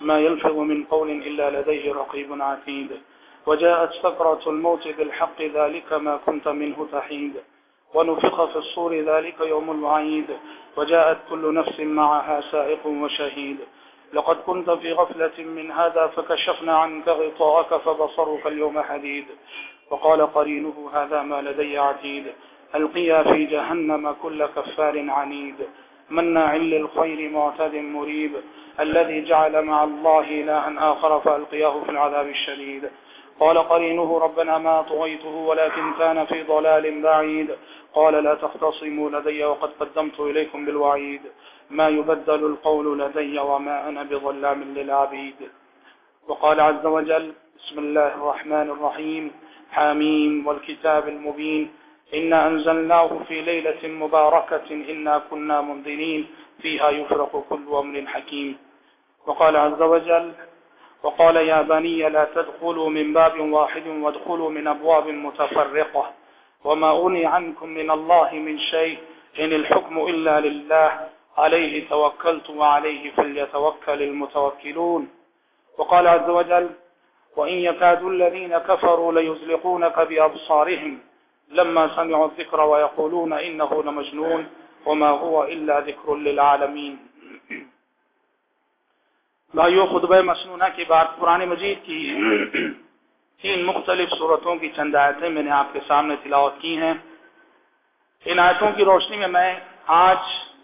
ما يلفظ من قول إلا لديه رقيب عتيد. وجاءت سكرة الموت بالحق ذلك ما كنت منه تحيد. ونفخ في الصور ذلك يوم الوعيد. وجاءت كل نفس معها سائق وشهيد. لقد كنت في غفلة من هذا فكشفنا عنك غطاءك فبصرك اليوم حديد. وقال قرينه هذا ما لدي عتيد. ألقيا في جهنم كل كفار عنيد. مناع للخير معتد مريب الذي جعل مع الله إلها آخر فألقياه في العذاب الشديد. قال قرينه ربنا ما طغيته ولكن كان في ضلال بعيد. قال لا تختصموا لدي وقد قدمت إليكم بالوعيد. ما يبدل القول لدي وما أنا بظلام للعبيد. وقال عز وجل بسم الله الرحمن الرحيم. حاميم والكتاب المبين. إنا أنزلناه في ليلة مباركة إنا كنا منذنين فيها يفرق كل أمر حكيم. وقال عز وجل، وقال يا بني لا تدخلوا من باب واحد وادخلوا من أبواب متفرقة. وما أغني عنكم من الله من شيء إن الحكم إلا لله. عليه توكلت وعليه فليتوكل المتوكلون. وقال عز وجل، وإن يكاد الذين كفروا ليزلقونك بأبصارهم. لما سمعوا الذكر ويقولون إنه لمجنون وما هو إلا ذكر للعالمين. بھائیو خطبہ مسنونہ کے بعد قرآن مجید کی. تین مختلف صورتوں کی چند آیتیں میں نے آپ کے سامنے تلاوت کی ہیں. ان آیتوں کی روشنی میں میں آج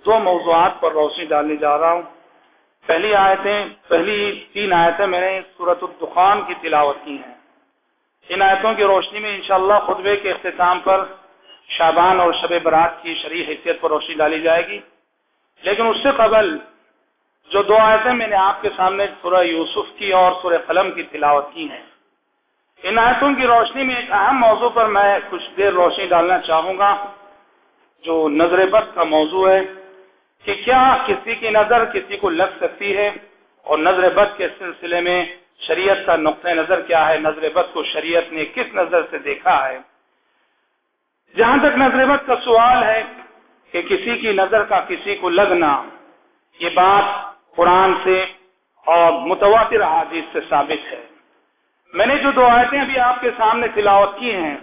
دو موضوعات پر روشنی ڈالنے جا رہا ہوں. پہلی آیتیں، پہلی تین آیتیں میں نے صورت الدخان کی تلاوت کی ہیں. ان آیتوں کی روشنی میں انشاءاللہ خطبے کے اختتام پر شابان اور شب برات کی شرح حیثیت پر روشنی ڈالی جائے گی۔ لیکن اس سے قبل جو دو آیتیں میں نے آپ کے سامنے سورہ یوسف کی اور سورہ قلم کی تلاوت کی ہیں۔ ان آیتوں کی روشنی میں ایک اہم موضوع پر میں کچھ دیر روشنی ڈالنا چاہوں گا، جو نظر بد کا موضوع ہے کہ کیا کسی کی نظر کسی کو لگ سکتی ہے اور نظر بد کے سلسلے میں شریعت کا نقطۂ نظر کیا ہے؟ نظر بد کو شریعت نے کس نظر سے دیکھا ہے؟ جہاں تک نظر بد کا سوال ہے کہ کسی کی نظر کا کسی کو لگنا، یہ بات قرآن سے اور متواتر حادث سے ثابت ہے۔ میں نے جو دو آیتیں ابھی آپ کے سامنے تلاوت کی ہیں،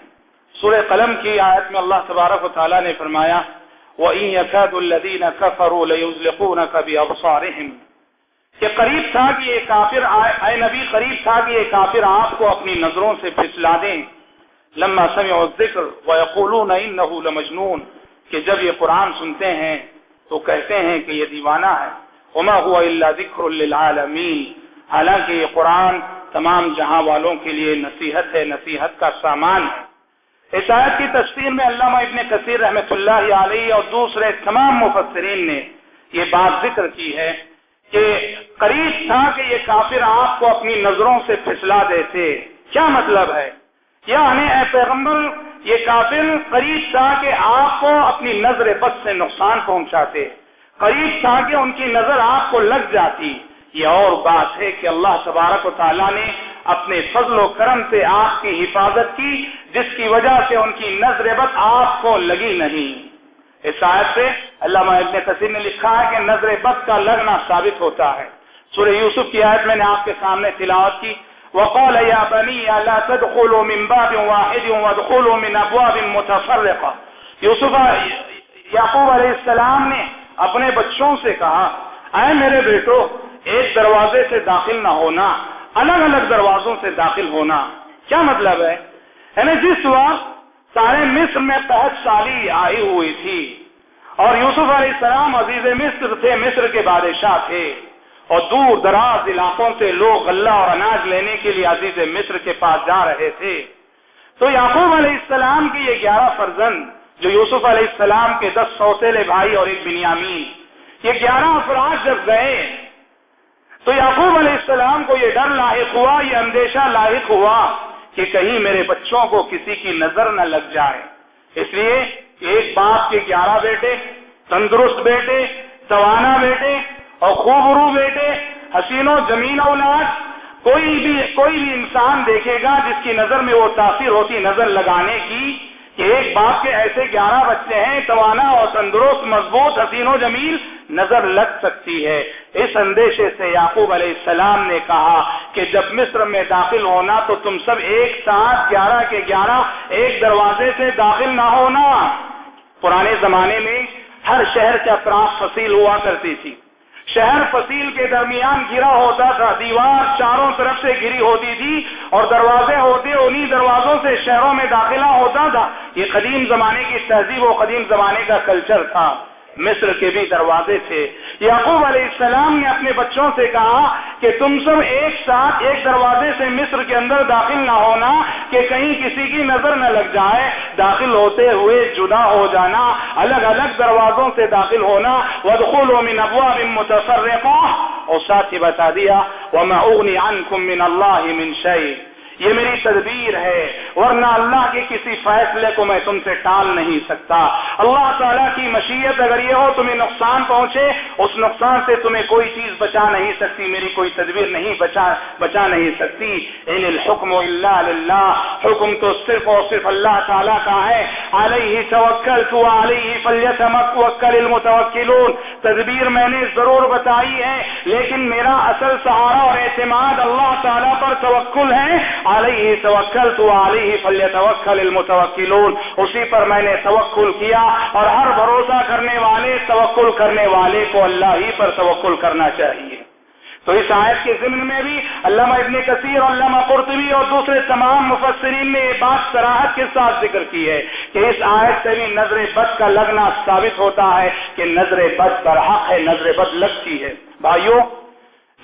سورہ قلم کی آیت میں اللہ تبارک و تعالیٰ نے فرمایا، وَإِن يَكَادُ الَّذِينَ كَفَرُوا لَيُزْلِقُونَكَ بِأَبْصَارِهِمْ کہ قریب تھا کہ یہ کافر اے نبی، قریب تھا کہ یہ کافر آپ کو اپنی نظروں سے پھسلا دیں۔ لما سمعوا الذکر وَيَقُولُونَ إِنَّهُ لَمَجْنُونَ، کہ جب یہ قرآن سنتے ہیں تو کہتے ہیں کہ یہ دیوانہ ہے۔ وما هو الا ذکر للعالمین۔ حالانکہ یہ قرآن تمام جہاں والوں کے لیے نصیحت ہے، نصیحت کا سامان ہے۔ اس آیت کی تفسیر میں علامہ ابن کثیر رحمۃ اللہ علیہ اور دوسرے تمام مفسرین نے یہ بات ذکر کی ہے۔ کہ قریب تھا کہ یہ کافر آپ کو اپنی نظروں سے پھسلا دیتے۔ کیا مطلب ہے؟ یعنی اے پیغمبر، یہ کافر قریب تھا کہ آپ کو اپنی نظر بد سے نقصان پہنچاتے۔ قریب تھا کہ ان کی نظر آپ کو لگ جاتی۔ یہ اور بات ہے کہ اللہ تبارک و تعالیٰ نے اپنے فضل و کرم سے آپ کی حفاظت کی، جس کی وجہ سے ان کی نظر بد آپ کو لگی نہیں۔ اس آیت سے علامہ ابن کثیر نے لکھا ہے کہ نظر بد کا لگنا ثابت ہوتا ہے۔ سورہ یوسف کی آیت میں نے آپ کے سامنے تلاوت کی۔ وقال يا بني لا تدخلوا من باب واحد وادخلوا من ابواب متفرقه یوسف یعقوب علیہ السلام نے اپنے بچوں سے کہا، اے میرے بیٹو، ایک دروازے سے داخل نہ ہونا، الگ الگ دروازوں سے داخل ہونا، کیا مطلب ہے؟ یعنی جس وقت سارے مصر میں تحت سالی آئی ہوئی تھی۔ اور یوسف علیہ السلام عزیز مصر تھے، مصر کے بادشاہ تھے۔ اور دور دراز علاقوں سے لوگ اللہ اور اناج لینے کے لیے عزیز مصر کے پاس جا رہے تھے۔ تو یعقوب علیہ السلام کی یہ گیارہ فرزند، جو یوسف علیہ السلام کے دس سوتےلے بھائی اور ایک بنیامی یہ گیارہ افراد جب گئے، تو یعقوب علیہ السلام کو یہ ڈر لاحق ہوا، یہ اندیشہ لاحق ہوا۔ کہ کہیں میرے بچوں کو کسی کی نظر نہ لگ جائے۔ اس لیے ایک باپ کے گیارہ بیٹے، تندرست بیٹے توانا بیٹے اور خوب رو بیٹے، حسین و زمین اولاد، کوئی بھی کوئی بھی انسان دیکھے گا جس کی نظر میں وہ تاثیر ہوتی نظر لگانے کی کہ ایک باپ کے ایسے گیارہ بچے ہیں توانا اور تندرست، مضبوط، حسین و جمیل نظر لگ سکتی ہے۔ اس اندیشے سے یعقوب علیہ السلام نے کہا کہ جب مصر میں داخل ہونا تو تم سب ایک ساتھ گیارہ کے گیارہ ایک دروازے سے داخل نہ ہونا۔ پرانے زمانے میں ہر شہر کے اطراف فصیل ہوا کرتی تھی۔ شہر فصیل کے درمیان گرا ہوتا تھا۔ دیوار چاروں طرف سے گری ہوتی تھی اور دروازے ہوتے انہی دروازوں سے شہروں میں داخلہ ہوتا تھا۔ یہ قدیم زمانے کی تہذیب و قدیم زمانے کا کلچر تھا۔ مصر کے بھی دروازے تھے۔ یعقوب علیہ السلام نے اپنے بچوں سے کہا کہ تم سب ایک ساتھ ایک دروازے سے مصر کے اندر داخل نہ ہونا کہ کہیں کسی کی نظر نہ لگ جائے۔ داخل ہوتے ہوئے جدا ہو جانا، الگ الگ دروازوں سے داخل ہونا۔ ودخول من ابواب متصرفہ اور ساتھ ہی بتا دیا، وَمَا أُغْنِ عَنْكُم مِّنَ اللَّهِ مِن شَيْءٍ۔ یہ میری تدبیر ہے، ورنہ اللہ کے کسی فیصلے کو میں تم سے ٹال نہیں سکتا۔ اللہ تعالیٰ کی مشیت اگر یہ ہو تمہیں نقصان پہنچے، اس نقصان سے تمہیں کوئی چیز بچا نہیں سکتی، میری کوئی تدبیر نہیں بچا بچا نہیں سکتی۔ ان الحکم اللہ اللہ حکم تو صرف اور صرف اللہ تعالیٰ کا ہے۔ علیہ توکل تو علیہ فلیتمک وکل المتوکلون۔ تدبیر میں نے ضرور بتائی ہے، لیکن میرا اصل سہارا اور اعتماد اللہ تعالیٰ پر توکل ہے۔ علیہ توکل تو علیہ فلی توکل المتوکلون۔ اسی پر میں نے توکل کیا اور ہر بھروسہ کرنے والے، توکل کرنے والے کو اللہ ہی پر توکل کرنا چاہیے۔ تو اس آیت کے ضمن میں بھی علامہ ابن کثیر اور علامہ قرطبی اور دوسرے تمام مفسرین نے یہ بات سراہد کے ساتھ ذکر کی ہے کہ اس آیت سے بھی نظر بد کا لگنا ثابت ہوتا ہے کہ نظر بد پر حق ہے، نظر بد لگتی ہے۔ بھائیوں،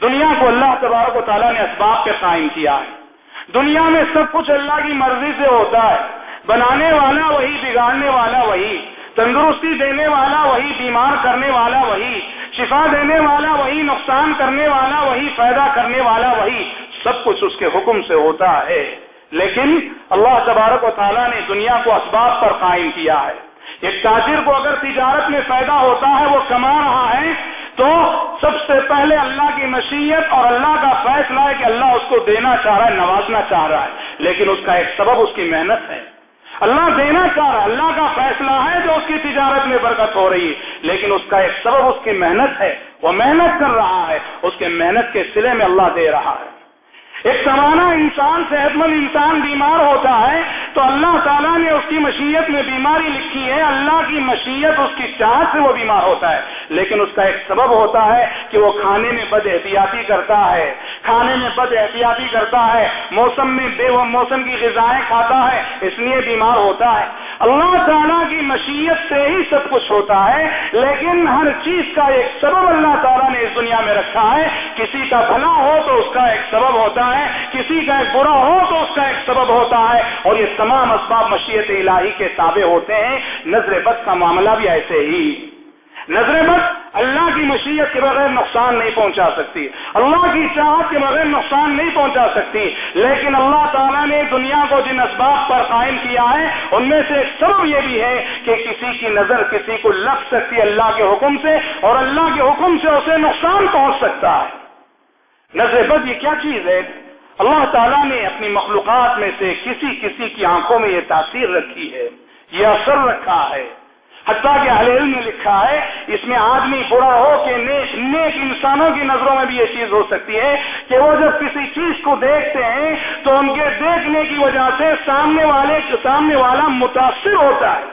دنیا کو اللہ تبارک و تعالیٰ نے اسباب پہ قائم کیا ہے۔ دنیا میں سب کچھ اللہ کی مرضی سے ہوتا ہے۔ بنانے والا وہی، بگاڑنے والا وہی، تندرستی دینے والا وہی، بیمار کرنے والا وہی، شفا دینے والا وہی، نقصان کرنے والا وہی، فائدہ کرنے والا وہی، سب کچھ اس کے حکم سے ہوتا ہے۔ لیکن اللہ تبارک و تعالیٰ نے دنیا کو اسباب پر قائم کیا ہے۔ ایک تاجر کو اگر تجارت میں فائدہ ہوتا ہے، وہ کما رہا ہے تو سب سے پہلے اللہ کی مشیت اور اللہ کا فیصلہ ہے کہ اللہ اس کو دینا چاہ رہا ہے، نوازنا چاہ رہا ہے۔ لیکن اس کا ایک سبب اس کی محنت ہے۔ اللہ دینا چاہ رہا ہے، اللہ کا فیصلہ ہے جو اس کی تجارت میں برکت ہو رہی ہے۔ لیکن اس کا ایک سبب اس کی محنت ہے۔ وہ محنت کر رہا ہے، اس کے محنت کے سلے میں اللہ دے رہا ہے۔ ایک سوانہ انسان صحت مند انسان بیمار ہوتا ہے تو اللہ تعالیٰ نے اس کی مشیت میں بیماری لکھی ہے، اللہ کی مشیت، اس کی چاہت سے وہ بیمار ہوتا ہے۔ لیکن اس کا ایک سبب ہوتا ہے کہ وہ کھانے میں بد احتیاطی کرتا ہے۔ کھانے میں بد احتیاطی کرتا ہے۔ موسم میں بے و موسم کی غذائیں کھاتا ہے، اس لیے بیمار ہوتا ہے۔ اللہ تعالیٰ کی مشیت سے ہی سب کچھ ہوتا ہے، لیکن ہر چیز کا ایک سبب اللہ تعالیٰ نے اس دنیا میں رکھا ہے۔ کسی کا بھلا ہو تو اس کا ایک سبب ہوتا ہے، کسی کا ایک برا ہو تو اس کا ایک سبب ہوتا ہے۔ اور یہ تمام اسباب مشیت الہی کے تابع ہوتے ہیں۔ نظر بد کا معاملہ بھی ایسے ہی۔ نظر بد اللہ کی مشیت کے بغیر نقصان نہیں پہنچا سکتی۔ اللہ کی چاہت کے بغیر نقصان نہیں پہنچا سکتی۔ لیکن اللہ تعالیٰ نے دنیا کو جن اسباب پر قائم کیا ہے، ان میں سے ایک سبب یہ بھی ہے کہ کسی کی نظر کسی کو لگ سکتی اللہ کے حکم سے اور اللہ کے حکم سے اسے نقصان پہنچ سکتا ہے۔ نظر بد یہ کیا چیز ہے؟ اللہ تعالیٰ نے اپنی مخلوقات میں سے کسی کسی کی آنکھوں میں یہ تاثیر رکھی ہے، یہ اثر رکھا ہے۔ حتیٰ کہ اہل علم نے لکھا ہے، اس میں آدمی برا ہو کہ نیک نیک انسانوں کی نظروں میں بھی یہ چیز ہو سکتی ہے کہ وہ جب کسی چیز کو دیکھتے ہیں تو ان کے دیکھنے کی وجہ سے سامنے والے، سامنے والا متاثر ہوتا ہے۔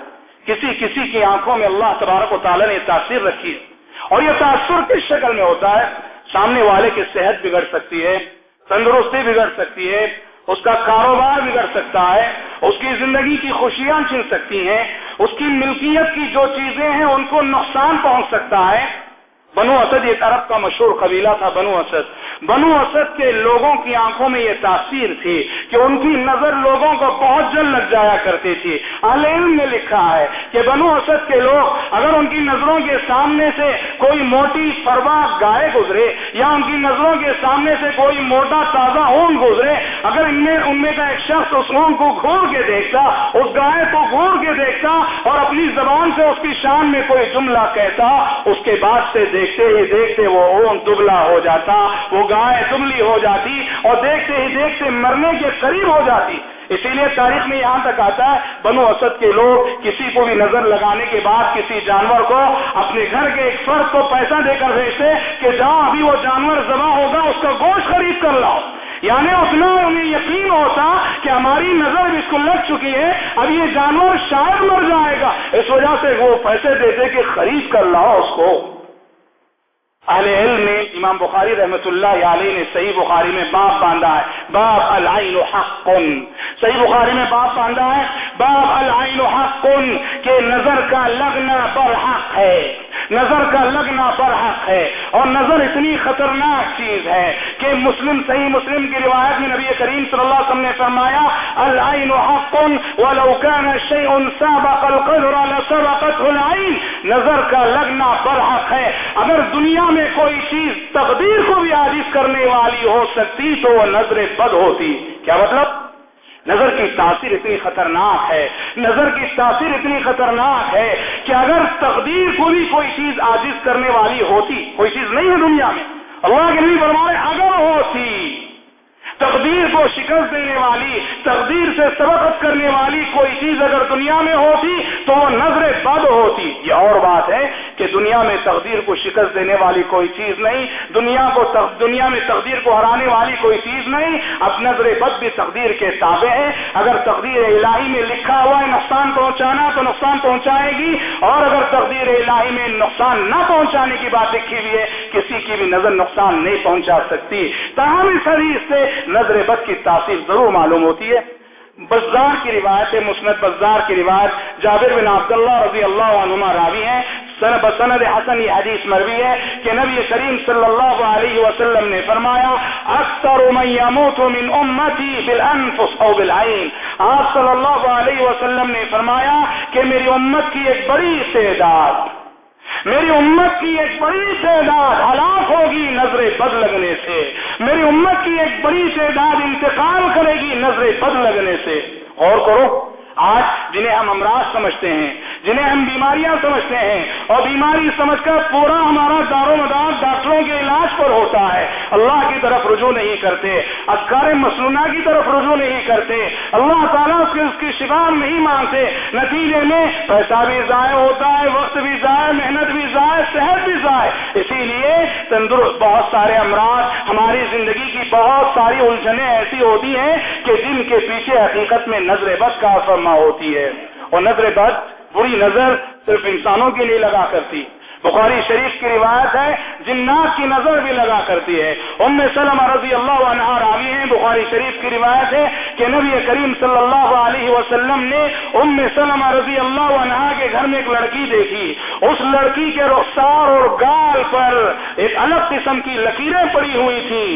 کسی کسی کی آنکھوں میں اللہ تبارک و تعالیٰ نے تاثیر رکھی ہے۔ اور یہ تاثر کس شکل میں ہوتا ہے؟ سامنے والے کی صحت بگڑ سکتی ہے، تندرستی بگڑ سکتی ہے، اس کا کاروبار بگڑ سکتا ہے۔ اس کی زندگی کی خوشیاں چھن سکتی ہیں، اس کی ملکیت کی جو چیزیں ہیں، ان کو نقصان پہنچ سکتا ہے۔ بنو اسد ایک عرب کا مشہور قبیلہ تھا بنو اسد۔ بنو اسد کے لوگوں کی آنکھوں میں یہ تاثیر تھی کہ ان کی نظر لوگوں کو بہت جلد لگ جایا کرتی تھی۔ علم نے لکھا ہے کہ بنو اسد کے لوگ اگر ان کی نظروں کے سامنے سے کوئی موٹی فروا گائے گزرے یا ان کی نظروں کے سامنے سے کوئی موٹا تازہ اون گزرے، اگر ان میں ان میں کا ایک شخص اس اون کو گھور کے دیکھتا، اس گائے کو گھور کے دیکھتا اور اپنی زبان سے اس کی شان میں کوئی جملہ کہتا، اس کے بعد سے دیکھ دیکھتے ہی دیکھتے وہ اون دبلا ہو جاتا، وہ گائے دبلی ہو جاتی اور دیکھتے ہی دیکھتے مرنے کے قریب ہو جاتی۔ اسی لیے تاریخ میں یہاں تک آتا ہے، بنو اسد کے لوگ کسی کو بھی نظر لگانے کے بعد کسی جانور کو اپنے گھر کے ایک فرد کو پیسہ دے کر بھیجتے کہ جہاں ابھی وہ جانور ذبح ہوگا، اس کا گوشت خرید کر لاؤ۔ یعنی اتنا انہیں یقین ہوتا کہ ہماری نظر اس کو لگ چکی ہے، اب یہ جانور شاید مر جائے گا۔ اس وجہ سے وہ پیسے دیتے کہ خرید کر لاؤ اس کو۔ اہل علم نے امام بخاری رحمۃ اللہ علیہ نے صحیح بخاری میں باپ باندھا ہے۔ باپ العین حق صحیح بخاری میں باپ باندھا ہے۔ باپ العین حق کہ نظر کا لگنا پر حق ہے۔ نظر کا لگنا پر حق ہے اور نظر اتنی خطرناک چیز ہے کہ مسلم صحیح مسلم کی روایت میں نبی کریم صلی اللہ علیہ وسلم نے فرمایا، العین حق ولو كان شيء سابق القدر لسبقته العين نظر کا لگنا پر حق ہے۔ اگر دنیا میں کوئی چیز تقدیر کو بھی عاجز کرنے والی ہو سکتی تو وہ نظر بد ہوتی۔ کیا مطلب؟ نظر کی تاثیر اتنی خطرناک ہے، نظر کی تاثیر اتنی خطرناک ہے کہ اگر تقدیر کو بھی کوئی چیز عاجز کرنے والی ہوتی، کوئی چیز نہیں ہے دنیا میں۔ اللہ کے لیے فرمائے، اگر ہوتی، تقدیر کو شکست دینے والی، تقدیر سے سبقت کرنے والی کوئی چیز اگر دنیا میں ہوتی تو وہ نظر بد ہوتی۔ یہ اور بات ہے کہ دنیا میں تقدیر کو شکست دینے والی کوئی چیز نہیں، دنیا کو دنیا میں تقدیر کو ہرانے والی کوئی چیز نہیں، اب نظر بد بھی تقدیر کے تابع ہے۔ اگر تقدیر الہی میں لکھا ہوا ہے نقصان پہنچانا تو نقصان پہنچائے گی، اور اگر تقدیر الہی میں نقصان نہ پہنچانے کی بات لکھی ہوئی ہے، کسی کی بھی نظر نقصان نہیں پہنچا سکتی۔ تاہم اس حدیث سے نظر بد کی تاثیر ضرور معلوم ہوتی ہے۔ بزار کی روایت ہے، مسند بزار کی روایت، جابر بن عبداللہ رضی اللہ عنہما راوی ہیں۔ سر بسند حسن یہ حدیث مروی ہے کہ نبی کریم صلی اللہ علیہ وسلم نے فرمایا، اکثر من يموت من امتی بالانفس او بالعین آپ صلی اللہ علیہ وسلم نے فرمایا کہ میری امت کی ایک بڑی تعداد میری امت کی ایک بڑی تعداد ہلاک ہوگی نظر بد لگنے سے۔ میری امت کی ایک بڑی تعداد انتقال کرے گی نظر بد لگنے سے۔ اور کرو۔ آج جنہیں ہم امراض سمجھتے ہیں، جنہیں ہم بیماریاں سمجھتے ہیں، اور بیماری سمجھ کر پورا ہمارا دار و مدار ڈاکٹروں کے علاج پر ہوتا ہے۔ اللہ کی طرف رجوع نہیں کرتے افکار مسنونہ کی طرف رجوع نہیں کرتے۔ اللہ تعالیٰ اس اس کی شفا نہیں مانگتے۔ نتیجے میں پیسہ بھی ضائع ہوتا ہے، وقت بھی ضائع، محنت بھی ضائع، صحت بھی ضائع۔ اسی لیے تندرست بہت سارے امراض ہماری زندگی کی بہت ساری الجھنیں ایسی ہوتی ہیں کہ جن کے پیچھے حقیقت میں نظر بد کا فرما ہوتی ہے اور نظر بد بری نظر صرف انسانوں کے لیے لگا کرتی بخاری شریف کی روایت ہے، جنات کی نظر بھی لگا کرتی ہے۔ ام سلم رضی اللہ عنہ راوی ہیں، بخاری شریف کی روایت ہے کہ نبی کریم صلی اللہ علیہ وسلم نے ام سلم رضی اللہ عنہ کے گھر میں ایک لڑکی دیکھی۔ اس لڑکی کے رخسار اور گال پر ایک الگ قسم کی لکیریں پڑی ہوئی تھی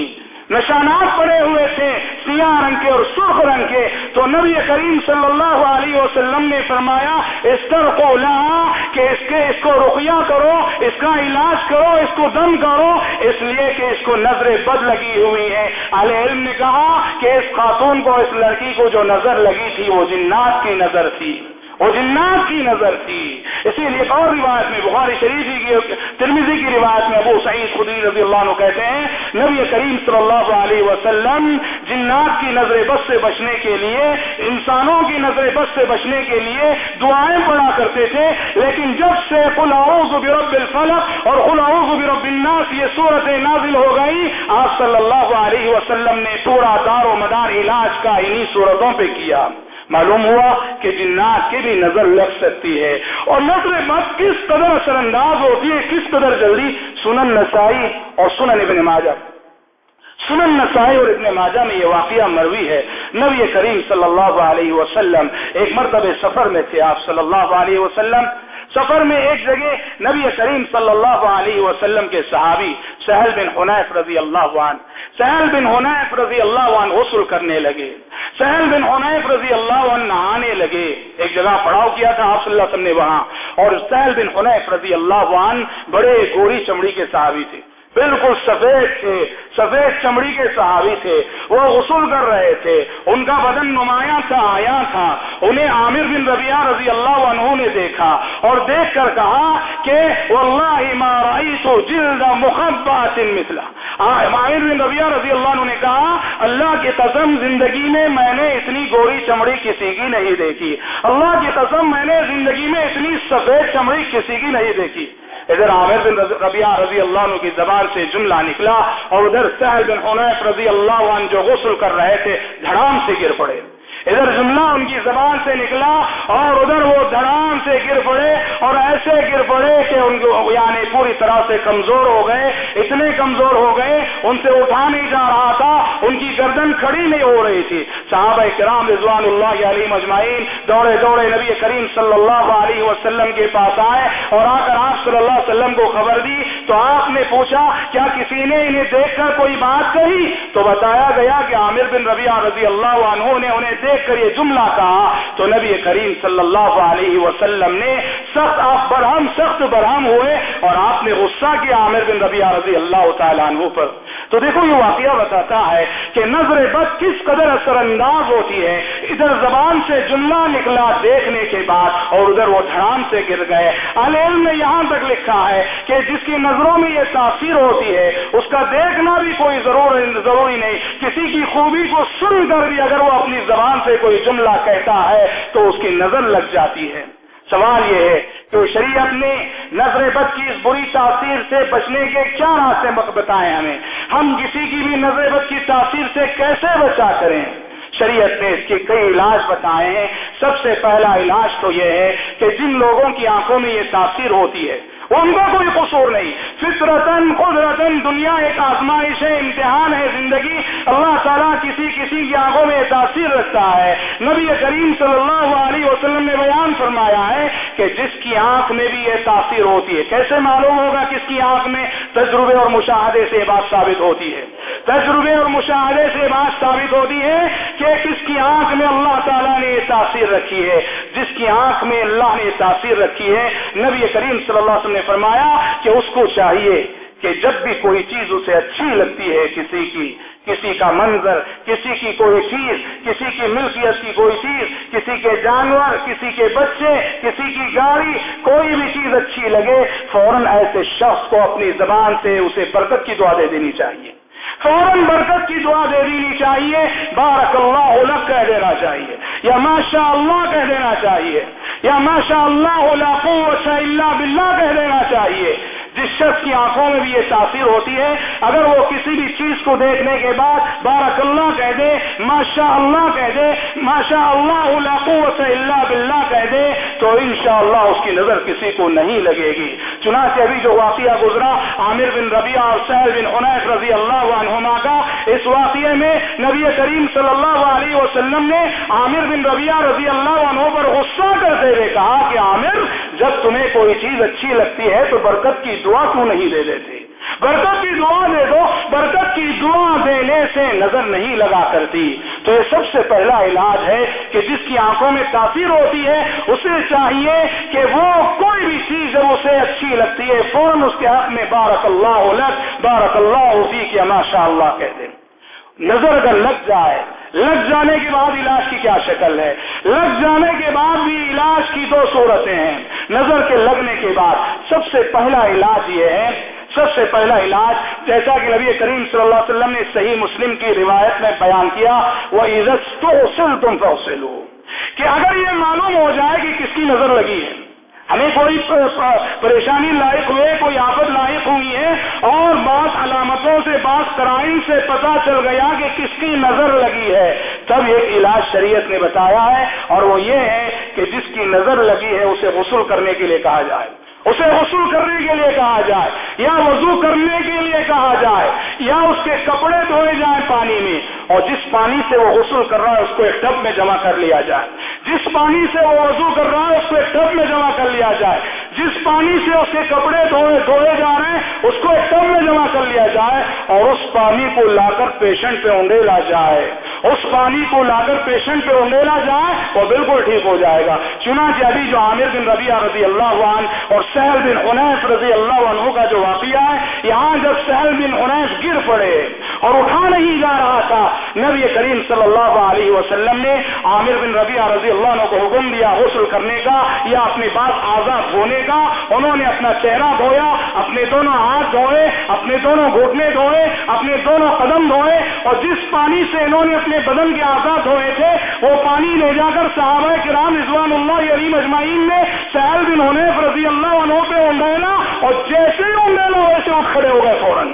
نشانات پڑے ہوئے تھے، سیاہ رنگ کے اور سرخ رنگ کے۔ تو نبی کریم صلی اللہ علیہ وسلم نے فرمایا اس طرح کو کہ اس کے، اس کو رخیہ کرو، اس کا علاج کرو، اس کو دم کرو۔ اس لیے کہ اس کو نظر بد لگی ہوئی ہے علیہ علم نے کہا کہ اس خاتون کو، اس لڑکی کو جو نظر لگی تھی، وہ جنات کی نظر تھی۔ وہ جنات کی نظر تھی۔ اسی لیے اور روایت میں بخاری شریفی کی ترمیزی کی روایت میں ابو سعید خدی رضی اللہ عنہ کہتے ہیں، نبی کریم صلی اللہ علیہ وسلم جنات کی نظر بس سے بچنے کے لیے، انسانوں کی نظر بس سے بچنے کے لیے دعائیں پڑھا کرتے تھے، لیکن جب سے قل اعوذ برب الفلق اور قل اعوذ برب الناس یہ صورت نازل ہو گئی، آپ صلی اللہ علیہ وسلم نے پورا دار و مدار علاج کا انہی صورتوں پہ کیا۔ معلوم ہوا کہ جنات کی بھی نظر لگ سکتی ہے۔ اور نظر مت کس قدر اثر انداز ہوتی ہے، کس قدر جلدی؟ سنن نسائی اور سنن ابن ماجہ۔ سنن نسائی اور ابن ماجہ میں یہ واقعہ مروی ہے۔ نبی کریم صلی اللہ علیہ وسلم ایک مرتبہ سفر میں تھے، آپ صلی اللہ علیہ وسلم سفر میں ایک جگہ نبی کریم صلی اللہ علیہ وسلم کے صحابی سہل بن حنیف رضی اللہ عنہ، سہل بن حنیف رضی اللہ عنہ غسل کرنے لگے۔ سہل بن حنیف رضی اللہ عنہ نہانے لگے۔ ایک جگہ پڑاؤ کیا تھا آپ صلی اللہ علیہ وسلم نے وہاں، اور سہل بن حنیف رضی اللہ عنہ بڑے گوری چمڑی کے صحابی تھے۔ بالکل سفید تھے، سفید چمڑی کے صحابی تھے، وہ غسل کر رہے تھے، ان کا بدن نمایاں تھا، آیا تھا۔ انہیں عامر بن ربیہ رضی اللہ عنہ نے دیکھا اور دیکھ کر کہا کہ واللہ ما جلد مخبات مثلا عامر بن ربیہ رضی اللہ عنہ نے کہا، اللہ کی قسم، زندگی میں میں نے اتنی گوری چمڑی کسی کی نہیں دیکھی۔ اللہ کی قسم، میں نے زندگی میں اتنی سفید چمڑی کسی کی نہیں دیکھی۔ ادھر عامر بن ربیہ رضی اللہ عنہ کی زبان سے جملہ نکلا اور ادھر سہل بن حنیف رضی اللہ عنہ جو غسل کر رہے تھے دھڑام سے گر پڑے۔ ادھر جملہ ان کی زبان سے نکلا اور ادھر وہ دھڑام سے گر پڑے اور ایسے گر پڑے کہ ان کو یعنی پوری طرح سے کمزور ہو گئے، اتنے کمزور ہو گئے، ان سے اٹھا نہیں جا رہا تھا، ان کی گردن کھڑی نہیں ہو رہی تھی۔ صحابہ کرام رضوان اللہ علی مجمعین دوڑے دوڑے نبی کریم صلی اللہ علیہ وسلم کے پاس آئے اور آ کر آپ صلی اللہ علیہ وسلم کو خبر دی تو آپ نے پوچھا، کیا کسی نے انہیں دیکھ کر کوئی بات کہی؟ تو بتایا گیا کہ عامر بن ربیہ رضی اللہ عنہ نے انہیں دیکھ کر یہ جملہ کہا تو نبی کریم صلی اللہ علیہ وسلم نے سخت آپ برہم، سخت برہم ہوئے اور آپ نے غصہ کیا عامر بن ربیہ رضی اللہ تعالیٰ عنہ پر۔ تو دیکھو، یہ واقعہ بتاتا ہے کہ نظر بد کس قدر اثر انداز ہوتی ہے۔ ادھر زبان سے جملہ نکلا دیکھنے کے بعد اور ادھر وہ دھڑام سے گر گئے۔ علم نے یہاں تک لکھا ہے کہ جس کی نظروں میں یہ تاثیر ہوتی ہے، اس کا دیکھنا بھی کوئی ضرور ضروری نہیں۔ کسی کی خوبی کو سن کر بھی اگر وہ اپنی زبان سے کوئی جملہ کہتا ہے تو اس کی نظر لگ جاتی ہے۔ سوال یہ ہے تو شریعت نے نظر بد کی اس بری تاثیر سے بچنے کے کیا راستے بتائے ہمیں؟ ہم کسی کی بھی نظر بد کی تاثیر سے کیسے بچا کریں؟ شریعت نے اس کے کئی علاج بتائے ہیں۔ سب سے پہلا علاج تو یہ ہے کہ جن لوگوں کی آنکھوں میں یہ تاثیر ہوتی ہے ان کا کوئی قصور نہیں۔ فطرتن قدرتن دنیا ایک آزمائش ہے، امتحان ہے، زندگی۔ اللہ تعالیٰ کسی کسی کی آنکھوں میں تاثیر رکھتا ہے۔ نبی کریم صلی اللہ علیہ وسلم نے بیان فرمایا ہے کہ جس کی آنکھ میں بھی یہ تاثیر ہوتی ہے، کیسے معلوم ہوگا کس کی آنکھ میں تجربے اور مشاہدے سے بات ثابت ہوتی ہے؟ تجربے اور مشاہدے سے بات ثابت ہوتی ہے کہ کس کی آنکھ میں اللہ تعالیٰ نے یہ تاثیر رکھی ہے۔ جس کی آنکھ میں اللہ نے تاثیر رکھی ہے، نبی کریم صلی اللہ علیہ وسلم نے فرمایا کہ اس کو چاہیے کہ جب بھی کوئی چیز اسے اچھی لگتی ہے، کسی کی، کسی کا منظر، کسی کی کوئی چیز، کسی کی ملکیت کی کوئی چیز، کسی کے جانور، کسی کے بچے، کسی کی گاڑی، کوئی بھی چیز اچھی لگے، فوراً ایسے شخص کو اپنی زبان سے اسے برکت کی دعا دے دینی چاہیے۔ فوراً برکت کی دعا دے دینی چاہیے۔ بارک اللہ لک کہہ دینا چاہیے۔ یا ماشاء اللہ کہہ دینا چاہیے۔ یا ماشاء اللہ قوت الا باللہ کہہ دینا چاہیے۔ جس شخص کی آنکھوں میں بھی یہ تاثیر ہوتی ہے، اگر وہ کسی بھی چیز کو دیکھنے کے بعد بارک اللہ کہہ دے ماشاء اللہ کہہ دے ماشاء اللہ قوت اللہ باللہ کہہ دے، تو انشاءاللہ اس کی نظر کسی کو نہیں لگے گی۔ چنانچہ ابھی جو واقعہ گزرا، عامر بن ربیہ اور سہل بن عنیف رضی اللہ عنہما کا، اس واقعے میں نبی کریم صلی اللہ علیہ وسلم نے عامر بن ربیہ رضی اللہ عنہ پر غصہ کرتے ہوئے کہا کہ عامر، جب تمہیں کوئی چیز اچھی لگتی ہے تو برکت کی دعا کیوں نہیں دے دیتے؟ برکت کی دعا دے دو، برکت کی دعا دینے سے نظر نہیں لگا کرتی۔ تو یہ سب سے پہلا علاج ہے کہ جس کی آنکھوں میں تاثیر ہوتی ہے، اسے چاہیے کہ وہ کوئی بھی چیز جب اسے اچھی لگتی ہے، فوراً اس کے حق میں بارک اللہ لک، بارک اللہ ہوتی کہ ماشاء اللہ کہہ دے نظر اگر لگ جائے، لگ جانے کے بعد علاج کی کیا شکل ہے؟ لگ جانے کے بعد بھی علاج کی دو صورتیں ہیں۔ نظر کے لگنے کے بعد سب سے پہلا علاج یہ ہے، سب سے پہلا علاج جیسا کہ نبی کریم صلی اللہ علیہ وسلم نے صحیح مسلم کی روایت میں بیان کیا وہ عزت تو سل تم فوسل کہ اگر یہ معلوم ہو جائے کہ کس کی نظر لگی ہے۔ ہمیں کوئی پریشانی لائق ہوئے کوئی آفت لائق ہوئی ہے، اور بعض علامتوں سے، بعض کرائم سے پتہ چل گیا کہ کس کی نظر لگی ہے۔ تب ایک علاج شریعت نے بتایا ہے، اور وہ یہ ہے کہ جس کی نظر لگی ہے، اسے غسل کرنے کے لیے کہا جائے۔ اسے غسل کرنے کے لیے کہا جائے، یا وضو کرنے کے لیے کہا جائے، یا اس کے کپڑے دھوئے جائیں پانی میں، اور جس پانی سے وہ غسل کر رہا ہے، اس کو ایک ٹب میں جمع کر لیا جائے۔ جس پانی سے وہ وضو کر رہا ہے، اس کو ایک ٹب میں جمع کر لیا جائے۔ جس پانی سے اس کے کپڑے دھوئے دھوئے جا رہے ہیں، اس کو ایک ٹب میں جمع کر لیا جائے، اور اس پانی کو لا کر پیشنٹ پہ انڈیلا جائے۔ اس پانی کو لا کر پیشنٹ پہ انڈیلا جائے وہ بالکل ٹھیک ہو جائے گا۔ چنانچہ ابھی جو عامر بن ربیہ رضی اللہ عنہ اور سہل بن انیس رضی اللہ عنہ کا جو واقعہ ہے، یہاں جب سہل بن انیس گر پڑے اور اٹھا نہیں جا رہا تھا۔ نبی کریم صلی اللہ علیہ وسلم نے عامر بن ربیہ رضی اللہ عنہ کو حکم دیا غسل کرنے کا یا اپنی بات آزاد ہونے کا۔ انہوں نے اپنا چہرہ دھویا، اپنے دونوں ہاتھ دھوئے، اپنے دونوں گھٹنے دھوئے، اپنے دونوں قدم دھوئے۔ اور جس پانی سے انہوں نے اپنے بدن کے آزاد دھوئے تھے، وہ پانی لے جا کر صحابہ کرام رضوان اللہ علیم اجمعین نے سہل بن حنیف رضی اللہ عنہ پہ انڈیلا اور جیسے ہی انڈیلا ویسے اٹھ کھڑے ہو گئے فوراً۔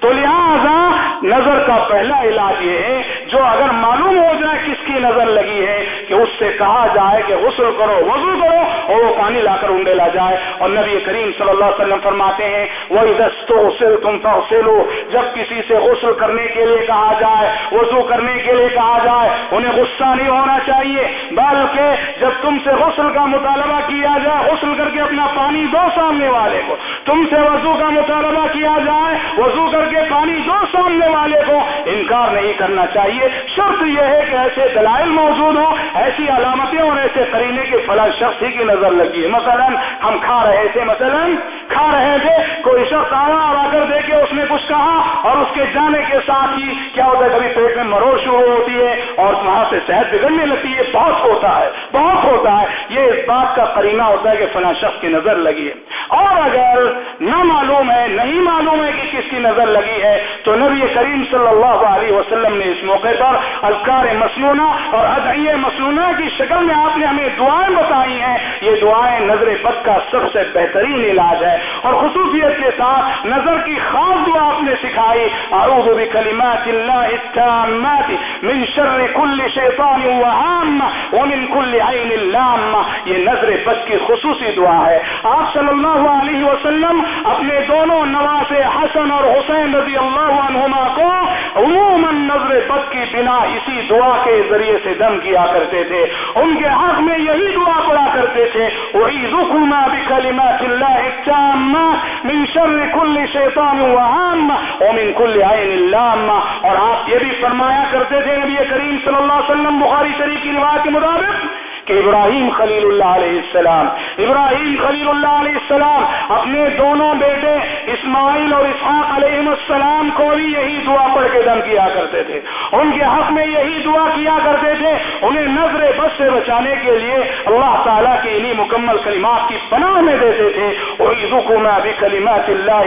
تو لہذا نظر کا پہلا علاج یہ ہے، جو اگر معلوم ہو جائے کس کی نظر لگی ہے، کہ اس سے کہا جائے کہ غسل کرو، وضو کرو، اور وہ پانی لا کر انڈے لا جائے۔ اور نبی کریم صلی اللہ علیہ وسلم فرماتے ہیں وہی دستو غسل تم فصلو جب کسی سے غسل کرنے کے لیے کہا جائے، وضو کرنے کے لیے کہا جائے، انہیں غصہ نہیں ہونا چاہیے، بلکہ جب تم سے غسل کا مطالبہ کیا جائے، غسل کر کے اپنا پانی دو سامنے والے کو۔ تم سے وضو کا مطالبہ کیا جائے، وضو کر کے پانی دو سامنے والے کو انکار نہیں کرنا چاہیے۔ شرط یہ ہے کہ ایسے دلائل موجود ہوں، ایسی علامتیں اور ایسے کرینے کے فلاں شخص ہی کی نظر لگی۔ ہے مثلا ہم کھا رہے تھے، مثلا کھا رہے تھے، کوئی شخص آیا اور آ کر دیکھے اس نے کچھ کہا اور اس کے جانے کے ساتھ ہی کیا ہوتا ہے، کبھی پیٹ میں مروڑ شروع ہوتی ہے اور وہاں سے صحت بگڑنے لگتی ہے۔ بہت ہوتا ہے، بہت ہوتا ہے۔ یہ اس بات کا کرینہ ہوتا ہے کہ فلاں شخص کی نظر لگی ہے۔ اور اگر نہ معلوم ہے، نہیں معلوم ہے کہ کس کی نظر لگی ہے تو نبی کریم صلی اللہ علیہ وسلم نے اس موقع پر الکار مسنونہ اور ادعیے مسنونہ کی شکل میں آپ نے ہمیں دعائیں بتائی ہیں۔ یہ دعائیں نظر بد کا سب سے بہترین علاج ہے اور خصوصیت کے ساتھ نظر کی خاص دعا آپ نے سکھائی۔ اعوذ بکلمات اللہ التامات من شر کل شیطان وعام ومن کل عین اللام یہ نظر بد کی خصوصی دعا ہے۔ آپ صلی اللہ علیہ وسلم اپنے دونوں نواز حسن اور حسین رضی اللہ عنہما کو عموماً نظر بد کی بنا اسی دعا کے ذریعے سے دم کیا کرتے تھے۔ ان کے حق میں یہی دعا پڑا کرتے تھے۔ وہی رکما بکلمات اللہ التامہ من شر کل شیطان وعام ومن کل عین اللام اور آپ یہ بھی فرمایا کرتے تھے نبی کریم صلی اللہ علیہ وسلم بخاری شریف کی روایت کے مطابق کہ ابراہیم خلیل اللہ علیہ السلام، ابراہیم خلیل اللہ علیہ السلام اپنے دونوں بیٹے اسماعیل اور اسحاق علیہ السلام کو بھی یہی دعا پڑھ کے دم کیا کرتے تھے۔ ان کے حق میں یہی دعا کیا کرتے تھے، انہیں نظر بس سے بچانے کے لیے اللہ تعالیٰ کی انہیں مکمل کلمات کی پناہ میں دیتے تھے۔ وہی رکونا بھی کلیمات اللہ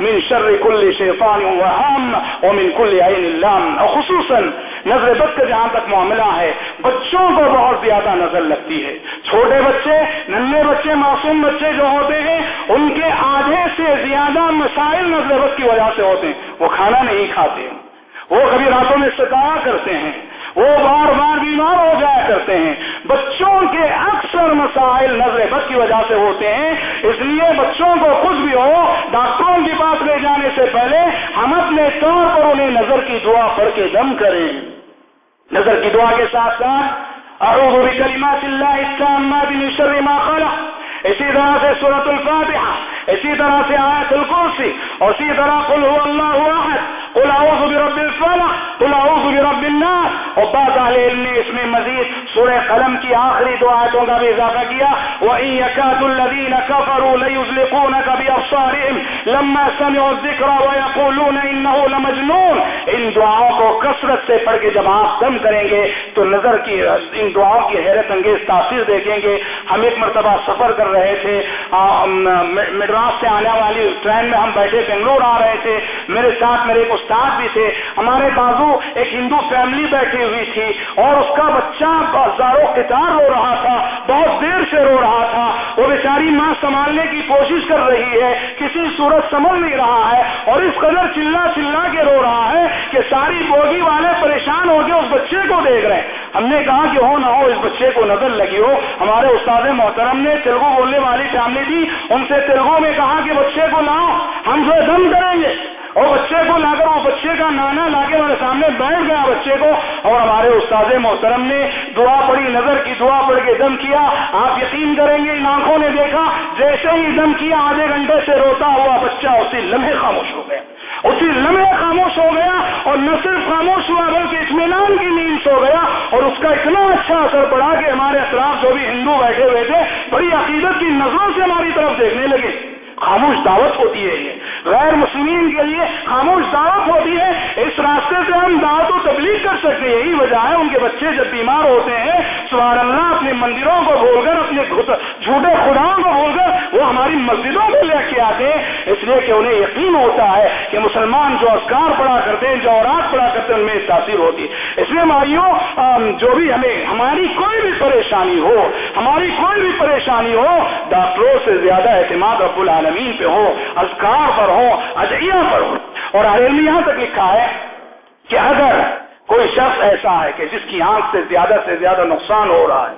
من شر کل شیطان وہام ومن کل عین اللہ اور خصوصاً نظر بد کا جہاں تک معاملہ ہے، بچوں کو بہت زیادہ نظر لگتی ہے۔ چھوٹے بچے ننے بچے، معصوم بچے جو ہوتے ہیں، ان کے آدھے سے زیادہ مسائل نظر بد کی وجہ سے ہوتے ہیں۔ وہ کھانا نہیں کھاتے۔ وہ کبھی راتوں میں ستایا کرتے ہیں۔ وہ بار بار بیمار ہو جایا کرتے ہیں۔ بچوں کے اکثر مسائل نظر بد کی وجہ سے ہوتے ہیں۔ اس لیے بچوں کو کچھ بھی ہو، ڈاکٹروں کے پاس لے جانے سے پہلے ہم اپنے طور پر انہیں نظر کی دعا پڑھ کے دم کریں۔ نظر کی دعا کے ساتھ ساتھ، اعوذ بکلمات اللہ التامات من شر ما خلق۔ اسی طرح سے سورت الفاتحہ، اسی طرح سے آیت الکرسی، اور اسی طرح قل هو اللہ احد۔ الاؤز برب الفلح الاؤز برب الناس۔ اور بعض اہل علم نے اس میں مزید سورہ قلم کی آخری دو آیتوں کا بھی اضافہ کیا۔ وَإِن يَكَادُ الَّذِينَ كَفَرُوا لَيُزْلِقُونَكَ بِأَبْصَارِهِمْ لَمَّا سَمِعُوا الذِّكْرَ وَيَقُولُونَ إِنَّهُ لَمَجْنُونَ۔ ان دعاؤں کو کثرت سے پڑھ کے جب آپ دم کریں گے تو نظر کی، ان دعاؤں کی حیرت انگیز تاثیر دیکھیں گے۔ ہم ایک مرتبہ سفر کر رہے تھے۔ مڈراس سے آنے والی ٹرین میں ہم بیٹھے، بنگلور آ رہے تھے۔ میرے ساتھ میرے ایک استاد بھی تھے، ہمارے بازو ایک ہندو فیملی بیٹھی ہوئی تھی اور اس کا بچہ ہزاروں کتار رو رہا تھا، بہت دیر سے رو رہا تھا۔ وہ بیچاری ماں سنبھالنے کی کوشش کر رہی ہے، کسی صورت سمجھ نہیں رہا ہے اور اس قدر چلا چلا کے رو رہا ہے کہ ساری بوگی والے پریشان ہو کے اس بچے کو دیکھ رہے ہیں۔ ہم نے کہا کہ ہو نہ ہو، اس بچے کو نظر لگی ہو۔ ہمارے استاد محترم نے تیلگو بولنے والی فیملی تھی ان سے تیلگو میں کہا کہ بچے کو لاؤ ہم جو دم کریں گے۔ اور بچے کو لا کر وہ بچے کا نانا لا کے ہمارے سامنے بیٹھ گیا بچے کو اور ہمارے استاد محترم نے دعا پڑی نظر کی دعا پڑھ کے دم کیا۔ آپ یقین کریں گے، ان آنکھوں نے دیکھا، جیسے ہی دم کیا، آدھے گھنٹے سے روتا ہوا بچہ اسی لمحے خاموش ہو گیا۔ اسی لمحے خاموش ہو گیا اور نہ صرف خاموش ہوا بلکہ اطمینان کی نیند سو گیا اور اس کا اتنا اچھا اثر پڑا کہ ہمارے اطراف جو بھی ہندو بیٹھے ہوئے تھے، بڑی عقیدت کی نظروں سے ہماری طرف دیکھنے لگے۔ خاموش دعوت ہوتی ہے یہ۔ غیر مسلمین کے لیے خاموش دعوت ہوتی ہے۔ اس راستے سے ہم دعوت و تبلیغ کر سکتے ہیں۔ یہی وجہ ہے ان کے بچے جب بیمار ہوتے ہیں، سبحان اللہ، اپنے مندروں کو بھول کر، اپنے جھوٹے خداؤں کو بھول کر وہ ہماری مسجدوں میں لے کے آتے ہیں۔ اس لیے کہ انہیں یقین ہوتا ہے کہ مسلمان جو اسکار پڑا کرتے ہیں، جو اورات پڑا کرتے ہیں، ان میں تاثیر ہوتی ہے۔ اس لیے مائیوں جو بھی ہمیں، ہماری کوئی بھی پریشانی ہو، ہماری کوئی بھی پریشانی ہو، ڈاکٹروں سے زیادہ اعتماد رب العالمین زمین پہ ہو اذکار پر ہو ادعیہ پر ہو اور عالم یہاں تک لکھا ہے کہ اگر کوئی شخص ایسا ہے کہ جس کی آنکھ سے زیادہ سے زیادہ نقصان ہو رہا ہے،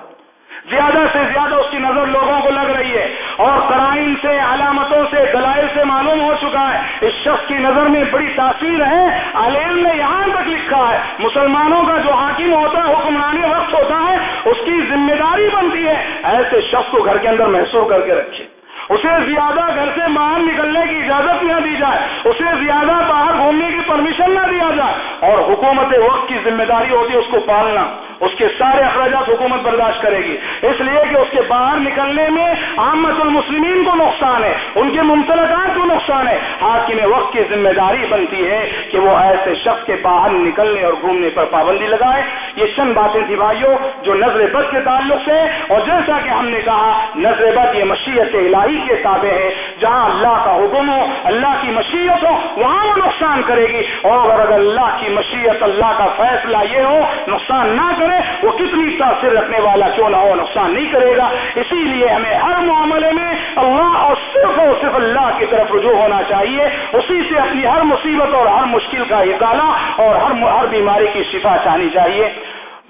زیادہ سے زیادہ اس کی نظر لوگوں کو لگ رہی ہے اور کرائم سے، علامتوں سے، دلائل سے معلوم ہو چکا ہے، اس شخص کی نظر میں بڑی تاثیر ہے۔ عالم نے یہاں تک لکھا ہے، مسلمانوں کا جو حاکم ہوتا ہے، حکمرانی وقت ہوتا ہے، اس کی ذمہ داری بنتی ہے۔ ایسے شخص کو گھر کے اندر محسوس کر کے رکھے اسے زیادہ گھر سے باہر نکلنے کی اجازت نہ دی جائے، اسے زیادہ باہر گھومنے کی پرمیشن نہ دیا جائے۔ اور حکومت وقت کی ذمہ داری ہوتی ہے اس کو پالنا۔ اس کے سارے اخراجات حکومت برداشت کرے گی۔ اس لیے کہ اس کے باہر نکلنے میں عامت المسلمین کو نقصان ہے، ان کے ممتلکات کو نقصان ہے۔ حاکم وقت کی ذمہ داری بنتی ہے کہ وہ ایسے شخص کے باہر نکلنے اور گھومنے پر پابندی لگائے۔ یہ چند باتیں تھی بھائیوں جو نظر بد کے تعلق سے، اور جیسا کہ ہم نے کہا، نظر بد یہ مشیت الہی کے تابع ہے۔ جہاں اللہ کا حکم ہو، اللہ کی مشیت ہو، وہاں وہ نقصان کرے گی۔ اور اگر اللہ کی مشیت، اللہ کا فیصلہ یہ ہو، نقصان نہ کرے وہ کتنی تاثر رکھنے والا کیوں نہ ہو نقصان نہیں کرے گا۔ اسی لیے ہمیں ہر معاملے میں اللہ اور صرف اور صرف اللہ کی طرف رجوع ہونا چاہیے۔ اسی سے اپنی ہر مصیبت اور ہر مشکل کا اطالع اور ہر ہر بیماری کی شفا چاہنی چاہیے۔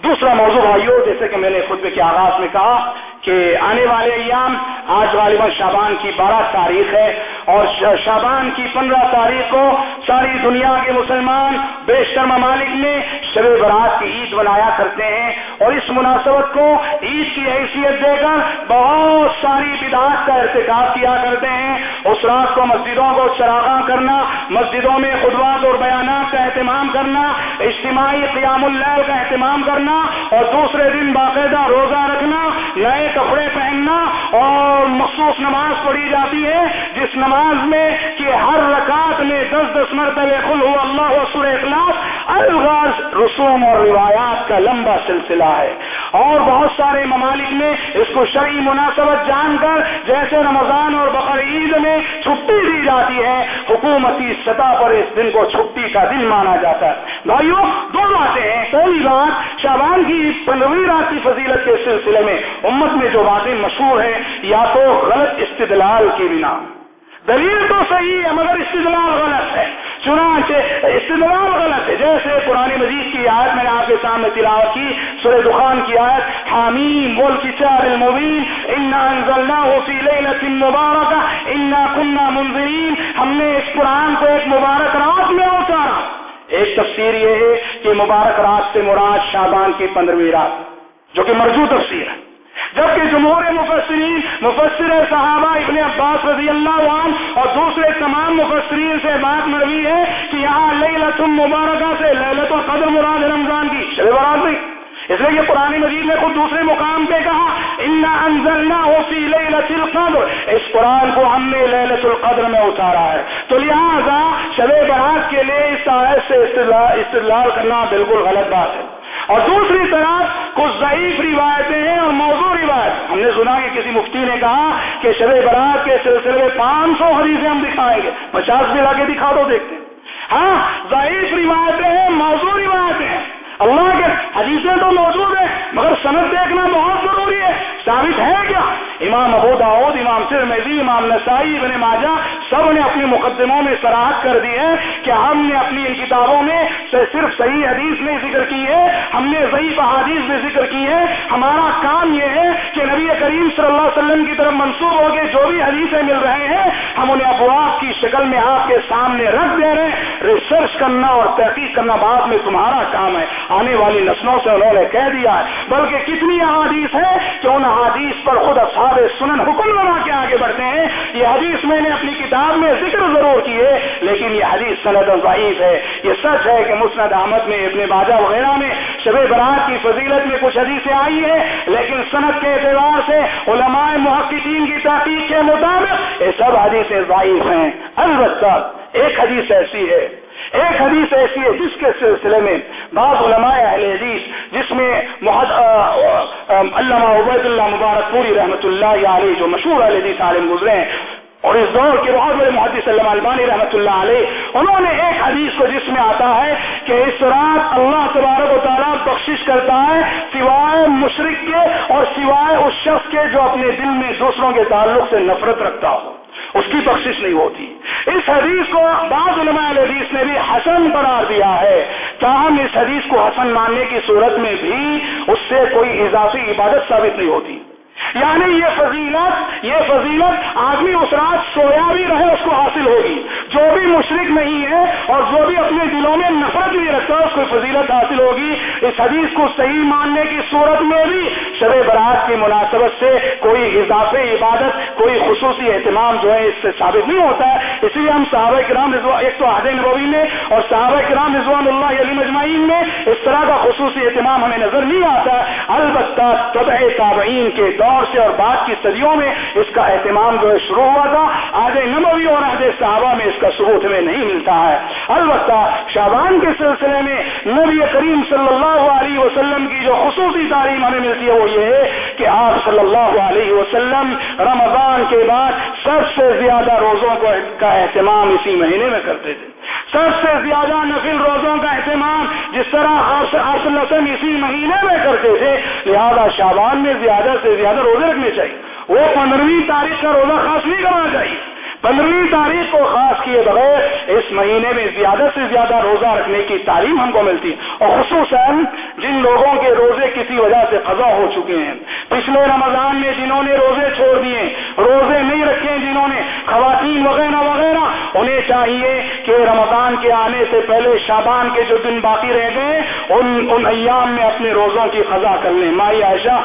دوسرا موضوع بھائیو، جیسے کہ میں نے خطبے کے آغاز میں کہا کہ آنے والے ایام، آج غالباً شابان کی بارہ تاریخ ہے اور شابان کی پندرہ تاریخ کو ساری دنیا کے مسلمان بیشتر ممالک میں شب برات کی عید منایا کرتے ہیں اور اس مناسبت کو عید کی حیثیت دے کر بہت ساری بدعات کا ارتکاب کیا کرتے ہیں۔ اس رات کو مسجدوں کو چراغاں کرنا، مسجدوں میں خدوات اور بیانات کا اہتمام کرنا، اجتماعی قیام اللہ کا اہتمام کرنا اور دوسرے دن باقاعدہ روزہ رکھنا، نئے کپڑے پہننا اور مخصوص نماز پڑھی جاتی ہے، جس نماز میں کہ ہر رکعت میں دس دس مرتبہ کل ہو اللہ سر اخلاص الغاز رسوم اور روایات کا لمبا سلسلہ ہے۔ اور بہت سارے ممالک میں اس کو شرعی مناسبت جان کر جیسے رمضان اور بقر عید میں چھٹی دی جاتی ہے، حکومتی سطح پر اس دن کو چھٹی کا دن مانا جاتا ہے۔ بھائیوں دو باتیں ہیں۔ پہلی بات شابان کی پندرہویں رات کی فضیلت کے سلسلے میں امت میں جو باتیں مشہور ہیں یا تو غلط استدلال کی بنا۔ دلیل تو صحیح ہے، مگر استدلال غلط ہے۔ چنانچہ استدلال غلط ہے۔ جیسے پرانی مجید کی آیت میں نے آپ کے سامنے تلاوت کی، سورہ دخان کی آیت، حامیم والکتاب المبین، انا انزلناه فی لیلۃ مبارکہ، انا كنا منذرین ہم نے اس قرآن کو ایک مبارک رات میں اتارا۔ ایک تفسیر یہ ہے کہ مبارک رات سے مراد شابان کی پندرہویں رات، جو کہ مرجو تفسیر ہے۔ جبکہ جمہور مفسرین، مفسر صحابہ ابن عباس رضی اللہ عنہ اور دوسرے تمام مفسرین سے بات مروی ہے کہ یہاں لئی لسم مبارکہ سے للت القدر مراد رمضان کی۔ شب برات نہیں۔ اس لیے یہ قرآن مجید نے خود دوسرے مقام پہ کہا انزلنا فی لیلت القدر اس قرآن کو ہم نے لیلت القدر میں اتارا ہے۔ تو لہٰذا شب برات کے لیے اس آیت سے استدلال کرنا بالکل غلط بات ہے۔ اور دوسری طرف کچھ ضعیف روایتیں ہیں اور موضوع روایت. ہم نے سنا کہ کسی مفتی نے کہا کہ شب برات کے سلسلے میں پانچ سو حدیثیں ہم دکھائیں گے. پچاس بھی لا کے دکھا دو دیکھتے ہیں. ہاں ضعیف روایتیں ہیں موضوع روایتیں ہیں. اللہ کے حدیثیں تو موجود ہیں، مگر صنعت دیکھنا بہت ضروری ہے. ثابت ہے کیا؟ امام ابو داود، امام سرمزی امام نسائی، ابن ماجہ سب نے اپنی مقدموں میں سراہد کر دی ہے کہ ہم نے اپنی ان کتابوں میں صرف صحیح حدیث میں ذکر کی ہے، ہم نے ضعیف احادیث میں ذکر کی ہے۔ ہمارا کام یہ ہے کہ نبی کریم صلی اللہ علیہ وسلم کی طرف منسوخ ہو کے جو بھی حدیثیں مل رہے ہیں، ہم انہیں افواہ کی شکل میں آپ کے سامنے رکھ دے رہے ہیں۔ ریسرچ کرنا اور تحقیق کرنا بعد میں تمہارا کام ہے۔ آنے والی نسلوں سے انہوں نے کہہ دیا ہے، بلکہ کتنی احادیث ہے کہ ان احادیث پر خود اصحاب سنن حکم لگا کے آگے بڑھتے ہیں۔ یہ حدیث میں نے اپنی کتاب میں ذکر ضرور کی ہے، لیکن یہ حدیث سند ضعیف ہے۔ یہ سچ ہے کہ مسند احمد میں ابن باجا وغیرہ میں شب برات کی فضیلت میں کچھ حدیثیں آئی ہیں، لیکن صنعت کے اعتبار سے علماء محققین کی تحقیق کے مطابق یہ سب حدیثیں ضعیف ہیں۔ البتہ ایک حدیث ایسی ہے، ایک حدیث ایسی ہے جس کے سلسلے میں بعض علماء اہل حدیث، جس میں علامہ عبید اللہ مبارک پوری رحمۃ اللہ علیہ، جو مشہور اہل حدیث عالم گزرے ہیں، اور اس دور کے بہت بڑے محدث علامہ البانی رحمۃ اللہ علیہ، انہوں نے ایک حدیث کو جس میں آتا ہے کہ اس رات اللہ تبارک و تعالیٰ بخشش کرتا ہے سوائے مشرق کے اور سوائے اس شخص کے جو اپنے دل میں دوسروں کے تعلق سے نفرت رکھتا ہو۔ اس کی بخشش نہیں ہوتی۔ اس حدیث کو بعض علماء حدیث نے بھی حسن قرار دیا ہے تاہم اس حدیث کو حسن ماننے کی صورت میں بھی اس سے کوئی اضافی عبادت ثابت نہیں ہوتی۔ یعنی یہ فضیلت یہ فضیلت آدمی اس رات سویا بھی رہے، اس کو حاصل ہوگی۔ جو بھی مشرق نہیں ہے اور جو بھی اپنے دلوں میں نفرت نہیں رکھتا اس کو فضیلت حاصل ہوگی۔ اس حدیث کو صحیح ماننے کی صورت میں بھی شب برات کی مناسبت سے کوئی اضافی عبادت، کوئی خصوصی اہتمام جو ہے، اس سے ثابت نہیں ہوتا ہے۔ اس لیے ہم صحابہ کرام ایک تو عہد نبوی میں اور صحابہ کرام رضوان اللہ علی مجمعین میں اس طرح کا خصوصی اہتمام ہمیں نظر نہیں آتا۔ البتہ طبع تابعین کے دور سے اور بعد کی صدیوں میں اس کا اہتمام جو ہے شروع ہوا تھا، آج نبوی اور عہد صحابہ میں اس کا ثبوت ہمیں نہیں ملتا ہے۔ البتہ شابان کے سلسلے میں نبی کریم صلی اللہ علیہ وسلم کی جو خصوصی تعلیم ہمیں ملتی ہے وہ یہ ہے کہ آپ صلی اللہ علیہ وسلم رمضان کے بعد سب سے زیادہ روزوں کا اہتمام اسی مہینے میں کرتے تھے۔ سب سے زیادہ نفل روزوں کا اہتمام جس طرح اصل اسی مہینے میں کرتے تھے، لہذا شابان میں زیادہ سے زیادہ روزے رکھنے چاہیے۔ وہ پندرہویں تاریخ کا روزہ خاص نہیں کرنا چاہیے۔ پندرہویں تاریخ کو خاص کیے بغیر اس مہینے میں زیادہ سے زیادہ روزہ رکھنے کی تعلیم ہم کو ملتی ہے۔ اور خصوصاً جن لوگوں کے روزے کسی وجہ سے قضا ہو چکے ہیں۔ پچھلے رمضان میں جنہوں نے روزے چھوڑ دیے، روزے نہیں رکھے جنہوں نے، خواتین وغیرہ وغیرہ، انہیں چاہیے کہ رمضان کے آنے سے پہلے شابان کے جو دن باقی رہ گئے، ان ان ایام میں اپنے روزوں کی قضا کر لیں۔ مائی عائشہ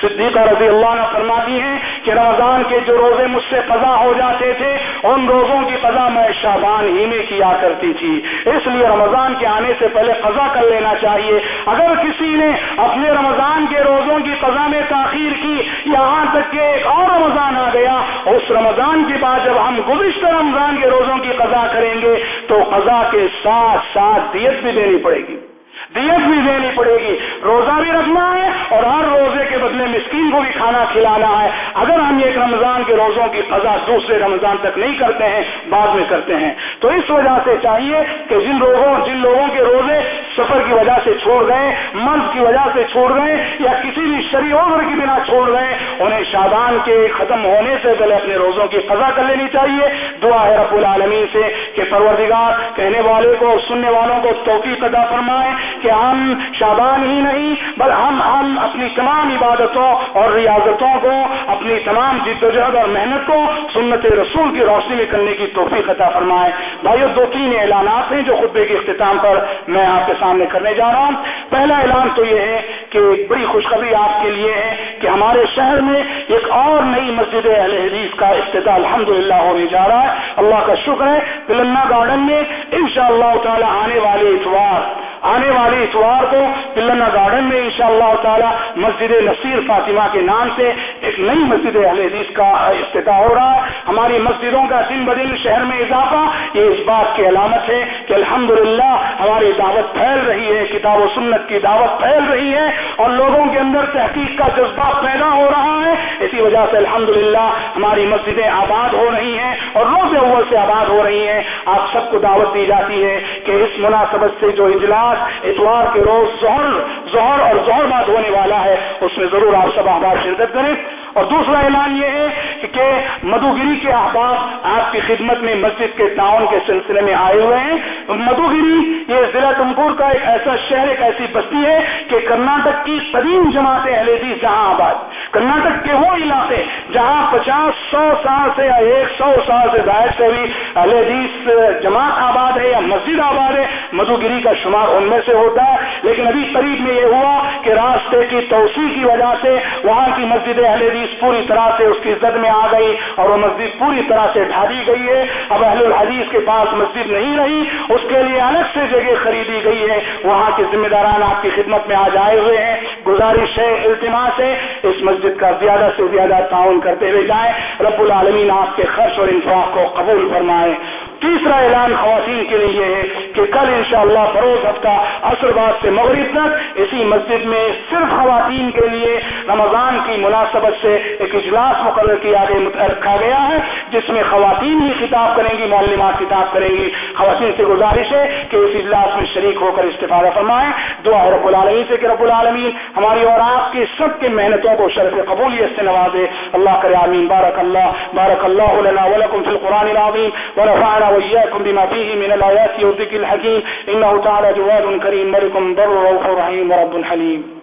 صدیقہ رضی اللہ عنہ فرماتی ہیں کہ رمضان کے جو روزے مجھ سے قضا ہو جاتے تھے، ان روزوں کی قضا میں شابان ہی میں کیا کرتی تھی۔ اس لیے رمضان کے آنے سے پہلے قضا کر لینا چاہیے۔ اگر کسی نے اپنے رمضان کے روزوں کی قضا میں تاخیر کی، یہاں تک کہ ایک اور رمضان آ گیا، اس رمضان کے بعد جب ہم گزشتہ رمضان کے روزوں کی قضا کریں گے، تو قضا کے ساتھ ساتھ دیت بھی دینی پڑے گی۔ دیت بھی دینی پڑے گی۔ روزہ بھی رکھنا ہے اور ہر روزے کے بدلے مسکین کو بھی کھانا کھلانا ہے۔ اگر ہم ایک رمضان کے روزوں کی قضا دوسرے رمضان تک نہیں کرتے ہیں، بعد میں کرتے ہیں۔ تو اس وجہ سے چاہیے کہ جن لوگوں جن لوگوں کے روزے سفر کی وجہ سے چھوڑ گئے مرض کی وجہ سے چھوڑ گئے یا کسی بھی شری عمر کی بنا چھوڑ گئے انہیں شادان کے ختم ہونے سے پہلے اپنے روزوں کی قضا کر لینی چاہیے۔ دعا ہے رب العالمین سے کہ پروردگار کہنے والے کو سننے والوں کو توقی قدا فرمائے کہ ہم شابان ہی نہیں، بل ہم ہم اپنی تمام عبادتوں اور ریاضتوں کو، اپنی تمام جدوجہد اور محنت کو سنت رسول کی روشنی میں کرنے کی توفیق عطا فرمائے۔ بھائیو، دو تین اعلانات ہیں جو خطبے کے اختتام پر میں آپ کے سامنے کرنے جا رہا ہوں۔ پہلا اعلان تو یہ ہے کہ بڑی خوشخبری آپ کے لیے ہے کہ ہمارے شہر میں ایک اور نئی مسجد اہل حدیث کا افتتاح الحمد للہ ہونے جا رہا ہے۔ اللہ کا شکر ہے۔ پلنا گارڈن میں ان شاء اللہ تعالی آنے والے اتوار آنے والے اتوار کو پلنا گارڈن میں ان شاء اللہ تعالی مسجد نصیر فاطمہ کے نام سے ایک نئی مسجد اہل حدیث کا افتتاح ہو رہا ہے۔ ہماری مسجدوں کا دن بدن شہر میں اضافہ یہ اس بات کی علامت ہے کہ الحمدللہ ہماری دعوت پھیل رہی ہے، کتاب و سنت کی دعوت پھیل رہی ہے اور لوگوں کے اندر تحقیق کا جذبہ پیدا ہو رہا ہے۔ اسی وجہ سے الحمدللہ ہماری مسجدیں آباد ہو رہی ہیں اور روز اول سے آباد ہو رہی ہیں۔ آپ سب کو دعوت دی جاتی ہے کہ اس مناسبت سے جو اجلاس اتوار کے روز ظہر ظہر اور ظہر بات ہونے والا ہے، اس میں ضرور آپ سب آباد شرکت کریں۔ اور دوسرا اعلان یہ ہے کہ مدوگری کے احباب آپ کی خدمت میں مسجد کے تعاون کے سلسلے میں آئے ہوئے ہیں۔ مدوگری یہ ضلع تمکور کا ایک ایسا شہر، ایک ایسی بستی ہے کہ کرناٹک کی قدیم جماعت اہل حدیث جہاں آباد۔ کرناٹک کے وہ علاقے جہاں پچاس سو سال سے یا ایک سو سال سے زائد سے بھی اہل حدیث جماعت آباد ہے یا مسجد آباد ہے مدوگری کا شمار ان میں سے ہوتا ہے۔ لیکن ابھی قریب میں یہ ہوا کہ راستے کی توسیع کی وجہ سے وہاں کی مسجد اہل حدیث پوری طرح سے اس کی زد میں آ گئی اور وہ مسجد پوری طرح سے ڈھا دی گئی ہے۔ اب اہل الحدیث کے پاس مسجد نہیں رہی، اس کے لیے الگ سے جگہ خریدی گئی ہے۔ وہاں کے ذمہ داران آپ کی خدمت میں آج آئے ہوئے ہیں۔ گزارش ہے التماس ہے اس مسجد کا زیادہ سے زیادہ تعاون کرتے ہوئے جائیں۔ رب العالمین آپ کے خرچ اور انفاق کو قبول فرمائے۔ تیسرا اعلان خواتین کے لیے ہے کہ کل انشاءاللہ بروز ہفتہ عصر بعد سے مغرب تک اسی مسجد میں صرف خواتین کے لیے رمضان کی مناسبت سے ایک اجلاس مقرر کیا گیا رکھا گیا ہے، جس میں خواتین ہی خطاب کریں گی، معلمات خطاب کریں گی۔ خواتین سے گزارش ہے کہ اس اجلاس میں شریک ہو کر استفادہ فرمائیں۔ دعا رب العالمین سے کہ رب العالمین ہماری اور آپ کی سب کی محنتوں کو شرف قبولیت سے نوازے۔ اللہ کرے آمین۔ بارک اللہ بارک اللہ لنا ولکم فی القرآن العظیم۔ ونفعنا وإياكم بما فيه من الآيات والذكر الحكيم. إنه تعالى جواد كريم ملك بر روح رحيم ورب حليم.